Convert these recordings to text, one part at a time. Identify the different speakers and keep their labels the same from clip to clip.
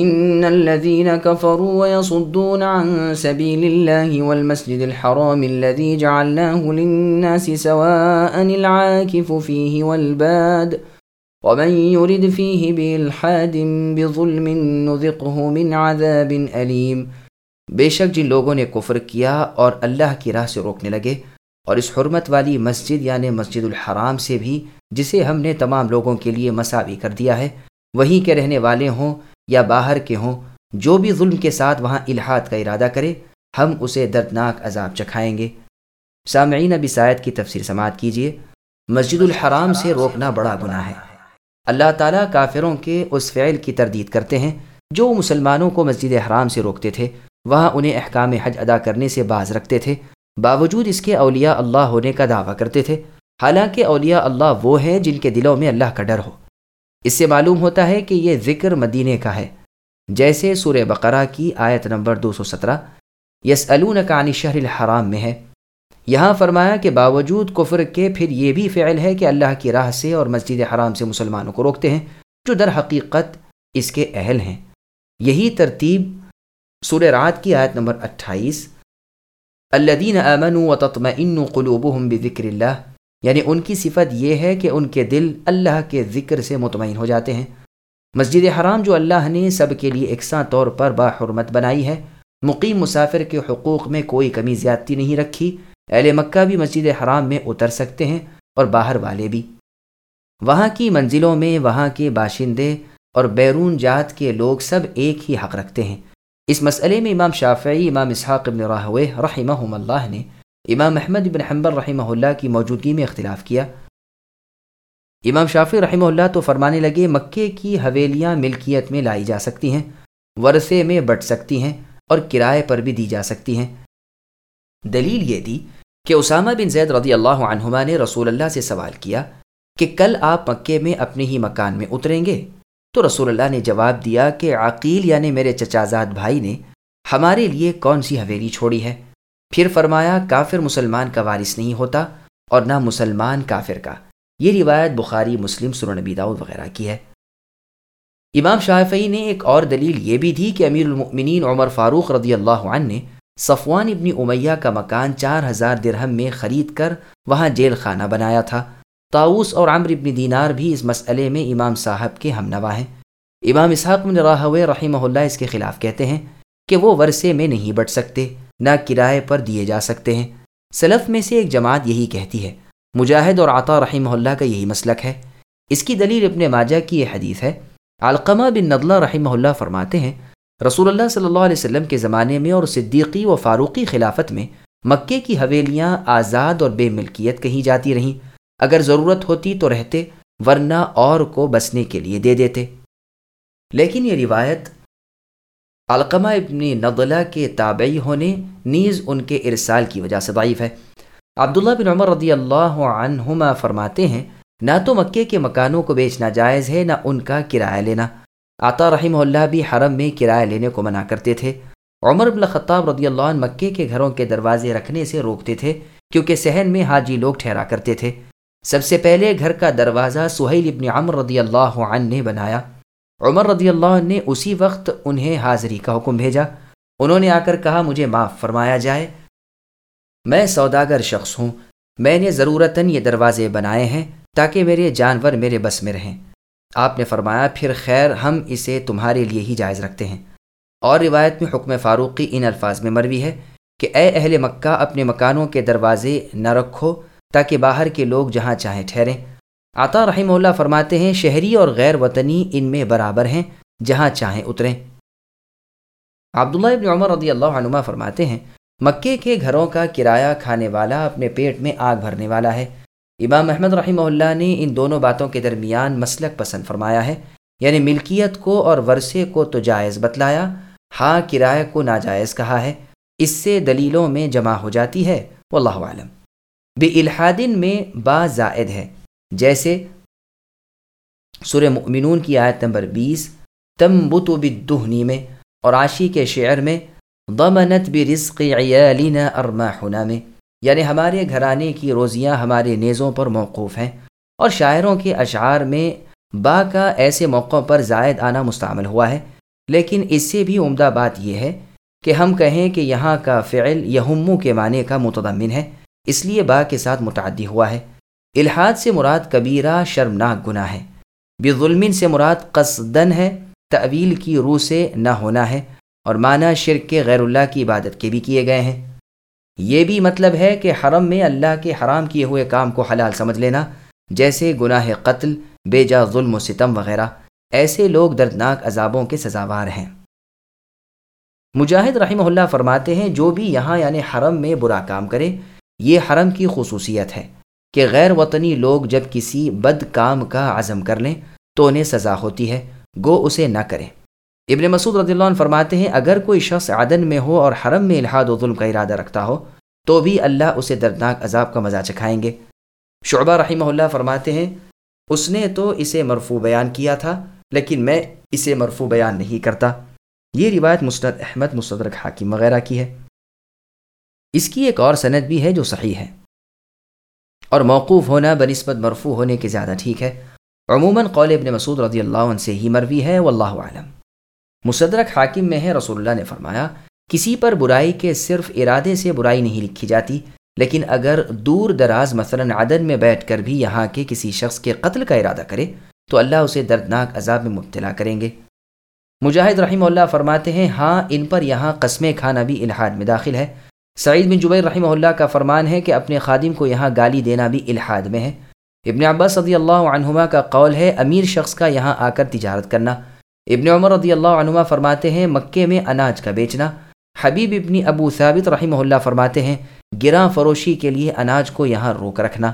Speaker 1: ان الذين كفروا ويصدون عن سبيل الله والمسجد الحرام الذي جعلناه للناس سواء العاكف فيه والباد ومن يرد فيه بالحاد بظلم نذقه من عذاب أليم۔
Speaker 2: بے شک جن لوگوں نے کفر کیا اور اللہ کی راہ سے روکنے لگے اور اس حرمت والی مسجد یعنی مسجد الحرام سے بھی، جسے ہم نے تمام لوگوں کے لیے مساوی کر دیا ہے، وہیں کے رہنے والے ہوں یا باہر کے ہوں، جو بھی ظلم کے ساتھ وہاں الحاد کا ارادہ کرے، ہم اسے دردناک عذاب چکھائیں گے۔ سامعین ابی سائد کی تفسیر سماعت کیجیے مسجد الحرام سے روکنا بڑا گناہ ہے۔ اللہ تعالیٰ کافروں کے اس فعل کی تردید کرتے ہیں، جو مسلمانوں کو مسجد حرام سے روکتے تھے۔ وہاں انہیں احکام حج ادا کرنے سے باز رکھتے تھے۔ باوجود اس کے اولیاء اللہ ہونے کا دعویٰ کرتے تھے۔ حالانکہ اولیاء اللہ وہ ہیں جن کے دلوں میں اللہ کا ڈر ہو۔ اس سے معلوم ہوتا ہے کہ یہ ذکر مدینے کا ہے۔ جیسے سورہ بقرہ کی آیت نمبر دو سو سترہ یس کانی شہر الحرام میں ہے۔ یہاں فرمایا کہ باوجود کفر کے پھر یہ بھی فعل ہے کہ اللہ کی راہ سے اور مسجد حرام سے مسلمانوں کو روکتے ہیں، جو در حقیقت اس کے اہل ہیں۔ یہی ترتیب سور رات کی آیت نمبر اٹھائیس۔ الدین امن و تطم ان قلوب بذکر اللہ یعنی ان کی صفت یہ ہے کہ ان کے دل اللہ کے ذکر سے مطمئن ہو جاتے ہیں۔ مسجد حرام جو اللہ نے سب کے لیے یکساں طور پر باحرمت بنائی ہے، مقیم مسافر کے حقوق میں کوئی کمی زیادتی نہیں رکھی۔ اہل مکہ بھی مسجد حرام میں اتر سکتے ہیں اور باہر والے بھی۔ وہاں کی منزلوں میں وہاں کے باشندے اور بیرون جات کے لوگ سب ایک ہی حق رکھتے ہیں۔ اس مسئلے میں امام شافعی، امام اسحاق ابن راہوے رحمہ اللہ نے امام احمد بن حنبل رحمہ اللہ کی موجودگی میں اختلاف کیا۔ امام شافی رحمہ اللہ تو فرمانے لگے، مکے کی حویلیاں ملکیت میں لائی جا سکتی ہیں، ورثے میں بٹ سکتی ہیں اور کرائے پر بھی دی جا سکتی ہیں۔ دلیل یہ تھی کہ اسامہ بن زید رضی اللہ عنہما نے رسول اللہ سے سوال کیا کہ کل آپ مکے میں اپنے ہی مکان میں اتریں گے؟ تو رسول اللہ نے جواب دیا کہ عقیل یعنی میرے چچازاد بھائی نے ہمارے لیے کون سی حویلی چھوڑی ہے؟ پھر فرمایا، کافر مسلمان کا وارث نہیں ہوتا اور نہ مسلمان کافر کا۔ یہ روایت بخاری، مسلم نبی داؤد وغیرہ کی ہے۔ امام شافعی نے ایک اور دلیل یہ بھی دی کہ امیر المؤمنین عمر فاروق رضی اللہ عنہ نے صفوان ابن امیہ کا مکان چار ہزار درہم میں خرید کر وہاں جیل خانہ بنایا تھا۔ تاؤس اور عمر ابن دینار بھی اس مسئلے میں امام صاحب کے ہم نوا ہیں۔ امام اسحاق بن راہوے رحمہ اللہ اس کے خلاف کہتے ہیں کہ وہ ورثے میں نہیں بٹ سکتے۔ نہ کرائے پر دیے جا سکتے ہیں۔ سلف میں سے ایک جماعت یہی کہتی ہے۔ مجاہد اور عطا رحمہ اللہ کا یہی مسلک ہے۔ اس کی دلیل ابن ماجہ کی یہ حدیث ہے۔ علقمہ بن ندلہ رحمہ اللہ فرماتے ہیں، رسول اللہ صلی اللہ علیہ وسلم کے زمانے میں اور صدیقی و فاروقی خلافت میں مکے کی حویلیاں آزاد اور بے ملکیت کہیں جاتی رہیں۔ اگر ضرورت ہوتی تو رہتے، ورنہ اور کو بسنے کے لیے دے دیتے۔ لیکن یہ روایت علقمہ ابن نضلہ کے تابعی ہونے نیز ان کے ارسال کی وجہ سے ضعیف ہے۔ عبداللہ بن عمر رضی اللہ عنہما فرماتے ہیں، نہ تو مکے کے مکانوں کو بیچنا جائز ہے، نہ ان کا کرایہ لینا۔ آتا رحمہ اللہ بھی حرم میں کرایہ لینے کو منع کرتے تھے۔ عمر بن خطاب رضی اللہ عنہ مکے کے گھروں کے دروازے رکھنے سے روکتے تھے، کیونکہ صحن میں حاجی لوگ ٹھہرا کرتے تھے۔ سب سے پہلے گھر کا دروازہ سہیل ابن عمر رضی اللہ عنہ نے بنایا۔ عمر رضی اللہ نے اسی وقت انہیں حاضری کا حکم بھیجا۔ انہوں نے آ کر کہا، مجھے معاف فرمایا جائے۔ میں سوداگر شخص ہوں۔ میں نے ضرورتاً یہ دروازے بنائے ہیں تاکہ میرے جانور میرے بس میں رہیں۔ آپ نے فرمایا، پھر خیر، ہم اسے تمہارے لیے ہی جائز رکھتے ہیں۔ اور روایت میں حکم فاروقی ان الفاظ میں مروی ہے کہ، اے اہل مکہ، اپنے مکانوں کے دروازے نہ رکھو تاکہ باہر کے لوگ جہاں چاہیں ٹھہریں۔ عطا رحمہ اللہ فرماتے ہیں، شہری اور غیر وطنی ان میں برابر ہیں، جہاں چاہیں اتریں۔ عبداللہ ابن عمر رضی اللہ عنہ فرماتے ہیں، مکے کے گھروں کا کرایہ کھانے والا اپنے پیٹ میں آگ بھرنے والا ہے۔ امام احمد رحمہ اللہ نے ان دونوں باتوں کے درمیان مسلک پسند فرمایا ہے یعنی ملکیت کو اور ورثے کو تو جائز بتلایا ہاں کرایہ کو ناجائز کہا ہے۔ اس سے دلیلوں میں جمع ہو جاتی ہے، واللہ عالم بے الحادن میں با زائد ہے۔ جیسے سر مؤمنون کی آیت نمبر بیس تم بتو بدہنی میں اور عاشی کے شعر میں، ضمنت برزق عیالنا ارماحنا میں۔ یعنی ہمارے گھرانے کی روزیاں ہمارے نیزوں پر موقوف ہیں اور شاعروں کے اشعار میں با کا ایسے موقعوں پر زائد آنا مستعمل ہوا ہے۔ لیکن اس سے بھی عمدہ بات یہ ہے کہ ہم کہیں کہ یہاں کا فعل یہمو کے معنی کا متضمن ہے، اس لیے با کے ساتھ متعدی ہوا ہے۔ الحاد سے مراد کبیرہ شرمناک گناہ ہے۔ بظلمن سے مراد قصدن ہے تعویل کی روح سے نہ ہونا ہے، اور معنی شرک کے غیر اللہ کی عبادت کے بھی کیے گئے ہیں۔ یہ بھی مطلب ہے کہ حرم میں اللہ کے حرام کیے ہوئے کام کو حلال سمجھ لینا، جیسے گناہ قتل، بے جا ظلم و ستم وغیرہ۔ ایسے لوگ دردناک عذابوں کے سزاوار ہیں۔ مجاہد رحمہ اللہ فرماتے ہیں، جو بھی یہاں یعنی حرم میں برا کام کرے، یہ حرم کی خصوصیت ہے۔ کہ غیر وطنی لوگ جب کسی بد کام کا عزم کر لیں تو انہیں سزا ہوتی ہے، گو اسے نہ کریں۔ ابن مسعود رضی اللہ عنہ فرماتے ہیں، اگر کوئی شخص عدن میں ہو اور حرم میں الحاد و ظلم کا ارادہ رکھتا ہو، تو بھی اللہ اسے دردناک عذاب کا مزہ چکھائیں گے۔ شعبہ رحمہ اللہ فرماتے ہیں، اس نے تو اسے مرفوع بیان کیا تھا، لیکن میں اسے مرفوع بیان نہیں کرتا۔ یہ روایت مستد احمد مستدرک حاکم وغیرہ کی ہے۔ اس کی ایک اور صنعت بھی ہے جو صحیح ہے۔ اور موقوف ہونا بنسبت مرفوع ہونے کے زیادہ ٹھیک ہے۔ عموماً قول ابن مسعود رضی اللہ عنہ سے ہی مروی ہے، واللہ عالم مصدرک حاکم میں ہے، رسول اللہ نے فرمایا، کسی پر برائی کے صرف ارادے سے برائی نہیں لکھی جاتی، لیکن اگر دور دراز مثلا عدن میں بیٹھ کر بھی یہاں کے کسی شخص کے قتل کا ارادہ کرے، تو اللہ اسے دردناک عذاب میں مبتلا کریں گے۔ مجاہد رحمہ اللہ فرماتے ہیں ہاں ان پر یہاں قسمیں کھانا بھی الحاد میں داخل ہے۔ سعید بن جبیر رحمہ اللہ کا فرمان ہے کہ اپنے خادم کو یہاں گالی دینا بھی الحاد میں ہے۔ ابن عباس صدی اللہ عنہما کا قول ہے، امیر شخص کا یہاں آ کر تجارت کرنا۔ ابن عمر رضی اللہ عنہما فرماتے ہیں، مکے میں اناج کا بیچنا۔ حبیب ابن ابو ثابت رحمہ اللہ فرماتے ہیں، گراں فروشی کے لیے اناج کو یہاں روک رکھنا۔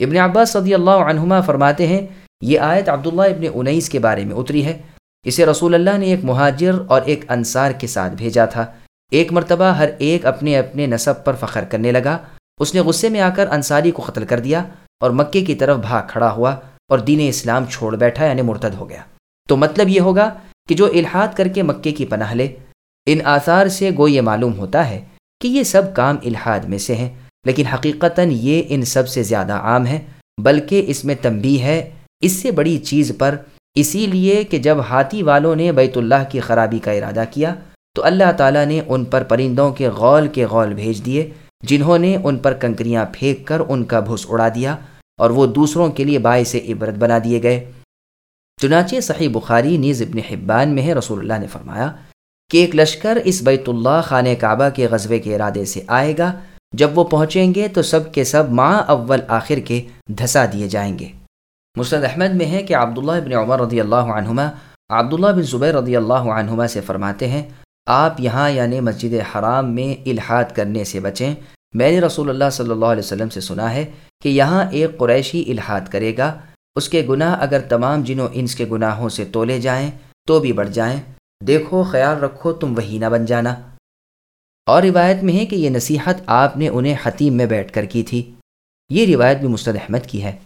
Speaker 2: ابن عباس صدی اللہ عنہما فرماتے ہیں، یہ آیت عبداللہ ابن انیس کے بارے میں اتری ہے۔ اسے رسول اللہ نے ایک مہاجر اور ایک انصار کے ساتھ بھیجا تھا۔ ایک مرتبہ ہر ایک اپنے اپنے نصب پر فخر کرنے لگا۔ اس نے غصے میں آ کر انصاری کو قتل کر دیا اور مکے کی طرف بھاگ کھڑا ہوا اور دین اسلام چھوڑ بیٹھا یعنی مرتد ہو گیا۔ تو مطلب یہ ہوگا کہ جو الحاد کر کے مکے کی پناہ لے، ان آثار سے گو یہ معلوم ہوتا ہے کہ یہ سب کام الحاد میں سے ہیں، لیکن حقیقتاً یہ ان سب سے زیادہ عام ہے بلکہ اس میں تنبی ہے۔ اس سے بڑی چیز پر اسی لیے کہ جب ہاتھی والوں نے بیت اللہ کی خرابی کا ارادہ کیا تو اللہ تعالیٰ نے ان پر پرندوں کے غول کے غول بھیج دیے، جنہوں نے ان پر کنکریاں پھینک کر ان کا بھس اڑا دیا اور وہ دوسروں کے لیے باعث عبرت بنا دیے گئے۔ چنانچہ صحیح بخاری نیز ابن حبان میں ہے، رسول اللہ نے فرمایا کہ ایک لشکر اس بیت اللہ خانہ کعبہ کے غزوے کے ارادے سے آئے گا۔ جب وہ پہنچیں گے تو سب کے سب ماں اول آخر کے دھسا دیے جائیں گے۔ مسند احمد میں ہے کہ عبداللہ ابن عمر رضی اللہ عنہما، عبداللہ بن زبیر رضی اللہ عنہما سے فرماتے ہیں آپ یہاں یعنی مسجد حرام میں الحاد کرنے سے بچیں۔ میں نے رسول اللہ صلی اللہ علیہ وسلم سے سنا ہے کہ یہاں ایک قریشی الحاد کرے گا۔ اس کے گناہ اگر تمام جنوں انس کے گناہوں سے تولے جائیں تو بھی بڑھ جائیں۔ دیکھو، خیال رکھو، تم وہی نہ بن جانا۔ اور روایت میں ہے کہ یہ نصیحت آپ نے انہیں حتیم میں بیٹھ کر کی تھی۔ یہ روایت بھی مستد احمد کی ہے۔